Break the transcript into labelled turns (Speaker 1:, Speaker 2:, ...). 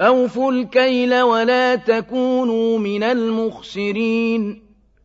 Speaker 1: أَوْفُوا الْكَيْلَ وَلَا تَكُونُوا مِنَ الْمُخْسِرِينَ.